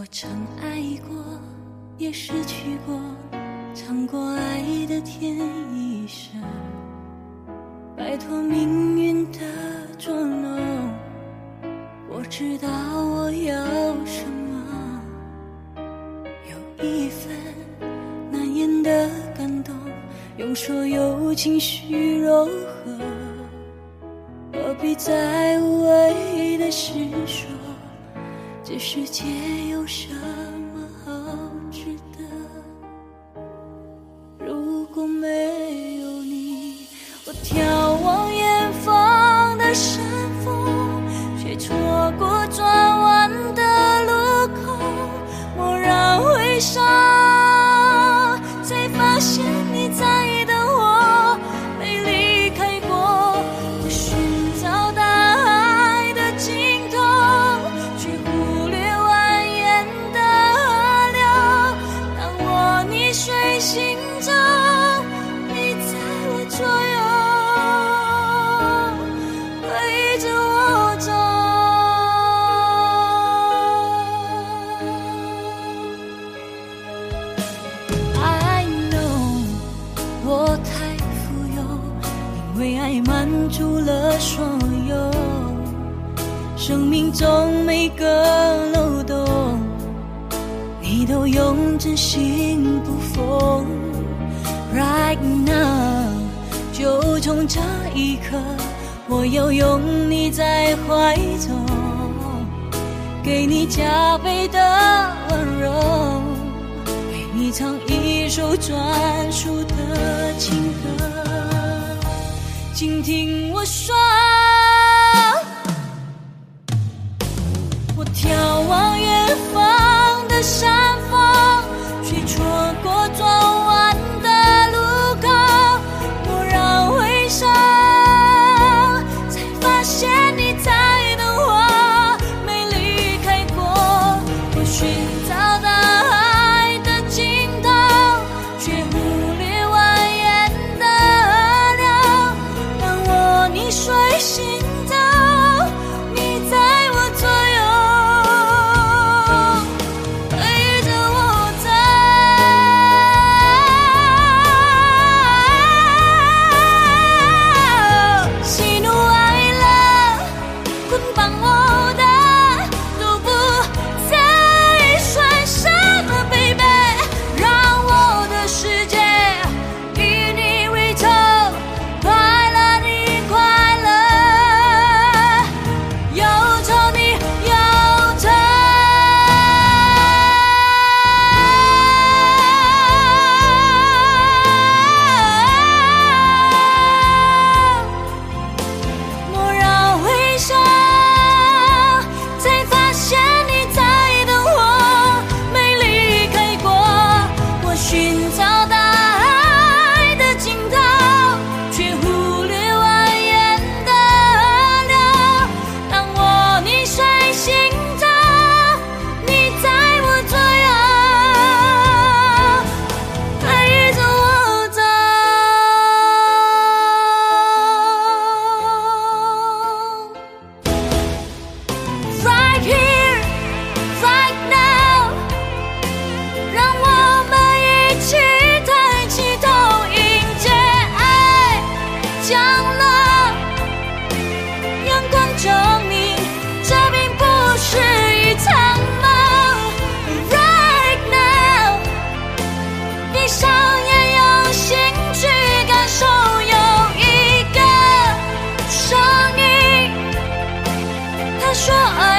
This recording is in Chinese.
我曾爱过，也失去过，尝过爱的甜与涩。摆脱命运的捉弄，我知道我要什么。有一份难言的感动，用所有情绪柔合，何必再无谓的事？这世界有什么我太富有，因为爱满足了所有，生命中每个漏洞，你都用真心补缝。Right now，就从这一刻，我要拥你在怀中，给你加倍的温柔。为你唱一一首专属的情歌，请听我说。watching 了，阳光证明这并不是一场梦。Right now，闭上眼，用心去感受，有一个声音，他说。